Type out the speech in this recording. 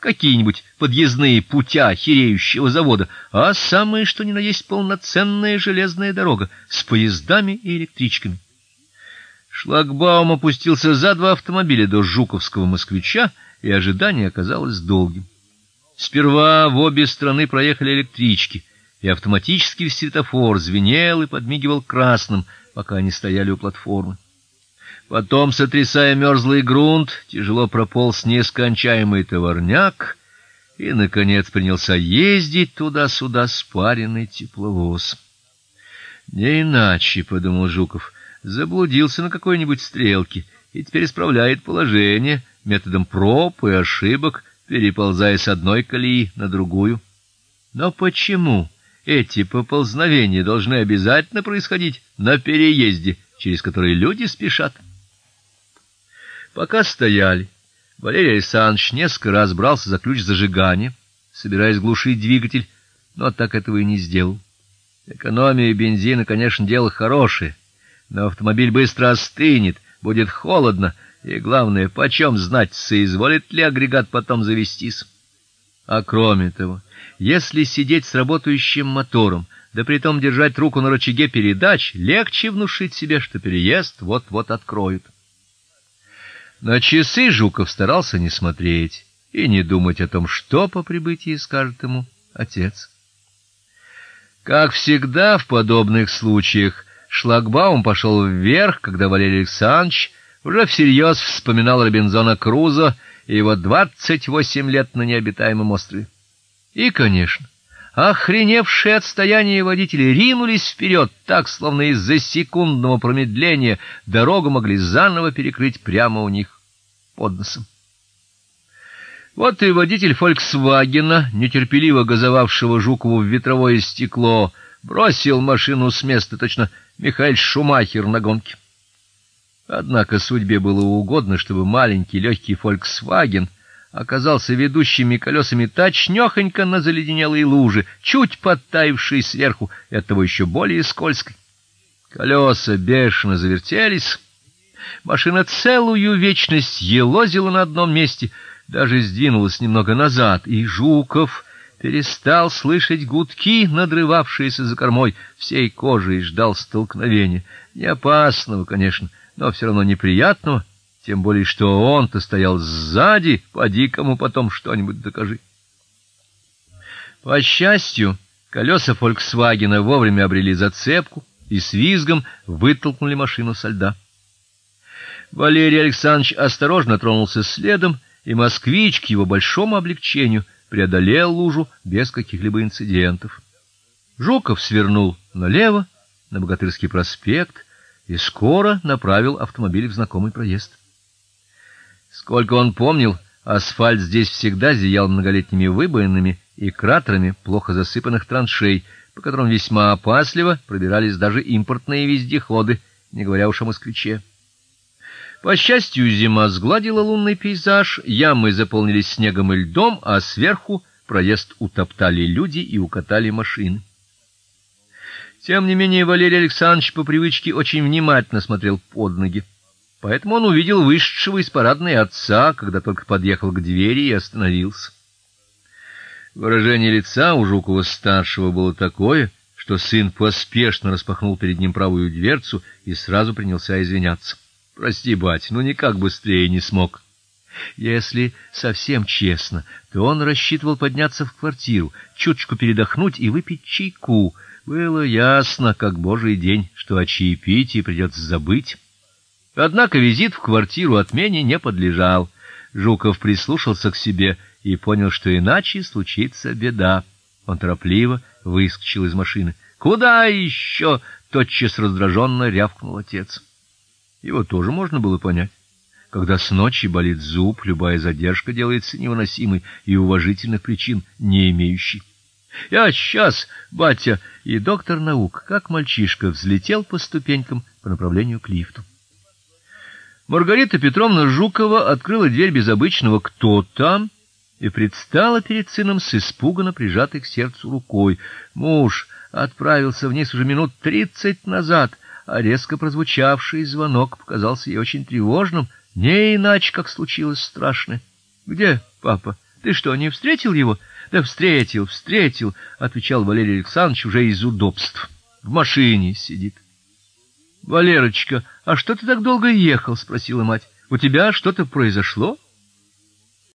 какие-нибудь подъездные путя хиреющего завода, а самое что ни на есть полноценная железная дорога с поездами и электричками. Шлагбаум опустился за два автомобиля до Жуковского Москвича, и ожидание оказалось долгим. Сперва в обе стороны проехали электрички, и автоматический светофор звенел и подмигивал красным, пока они стояли у платформы. Потом, сотрясая мерзлый грунт, тяжело прополз нескончаемый товарняк и наконец принялся ездить туда-сюда спаренный тепловоз. Не иначе, подумал Жуков, заблудился на какой-нибудь стрелке и теперь исправляет положение методом проб и ошибок, переползая с одной колеи на другую. Но почему эти поползновения должны обязательно происходить на переезде, через который люди спешат? Пока стояли, Валерий Александрович несколько раз брался за ключ зажигания, собираясь глушить двигатель, но так этого и не сделал. Экономия бензина, конечно, дело хорошее, но автомобиль быстро остынет, будет холодно, и главное, почем знать, соизволит ли агрегат потом завестись. А кроме того, если сидеть с работающим мотором, да притом держать руку на рычаге передач, легче внушить себе, что переезд вот-вот откроют. На часы Жуков старался не смотреть и не думать о том, что по прибытии скажет ему отец. Как всегда в подобных случаях, шлагбаум пошел вверх, когда Валерий Александрович уже всерьез вспоминал Робинзона Крузо и его двадцать восемь лет на необитаемом острове. И, конечно, охреневшие от стояния водители ринулись вперед, так словно из-за секундного промедления дорогу могли заново перекрыть прямо у них под носом. Вот и водитель Фольксвагена, нетерпеливо газовавшего Жукову в ветровое стекло, бросил машину с места, точно Михаил Шумахер на гонке. Однако судьбе было угодно, чтобы маленький легкий Фольксваген оказался ведущими колесами точнёхонько на заледенелой луже, чуть подтаявшей сверху, и оттого еще более скользкой. Колеса бешено завертелись. Машина целую вечность елозила на одном месте, даже сдвинулась немного назад, и Жуков перестал слышать гудки, надрывавшиеся за кормой, всей кожей ждал столкновения, не опасного, конечно, но все равно неприятного тем более что он-то стоял сзади, поди кому потом что-нибудь докажи. По счастью, колеса Фольксвагена вовремя обрели зацепку и с визгом вытолкнули машину со льда. Валерий Александрович осторожно тронулся следом, и москвич к его большому облегчению преодолел лужу без каких-либо инцидентов. Жуков свернул налево на Богатырский проспект и скоро направил автомобиль в знакомый проезд. Сколько он помнил, асфальт здесь всегда зиял многолетними выбоинами и кратерами плохо засыпанных траншей, по которым весьма опасливо пробирались даже импортные вездеходы, не говоря уж о москвиче. По счастью, зима сгладила лунный пейзаж, ямы заполнились снегом и льдом, а сверху проезд утоптали люди и укатали машины. Тем не менее Валерий Александрович по привычке очень внимательно смотрел под ноги. Поэтому он увидел вышедшего из парадной отца, когда только подъехал к двери и остановился. Выражение лица у Жукова старшего было такое, что сын поспешно распахнул перед ним правую дверцу и сразу принялся извиняться. Прости, бать, ну никак быстрее не смог. Если совсем честно, то он рассчитывал подняться в квартиру, чуточку передохнуть и выпить чайку. Было ясно, как божий день, что о чаепитии придется забыть. Однако визит в квартиру отмене не подлежал. Жуков прислушался к себе и понял, что иначе случится беда. Он торопливо выскочил из машины. "Куда еще?» — тотчас раздраженно рявкнул отец. Его тоже можно было понять. Когда с ночи болит зуб, любая задержка делается невыносимой и уважительных причин не имеющей. Я сейчас, батя, и доктор наук, как мальчишка, взлетел по ступенькам по направлению к лифту. Маргарита Петровна Жукова открыла дверь без обычного «кто там?» и предстала перед сыном с испуганно прижатой к сердцу рукой. Муж отправился вниз уже минут тридцать назад, а резко прозвучавший звонок показался ей очень тревожным, не иначе, как случилось страшное. "Где папа?" Ты что, не встретил его? Да встретил, встретил, отвечал Валерий Александрович уже из удобств. В машине сидит. Валерочка, а что ты так долго ехал, спросила мать. У тебя что-то произошло?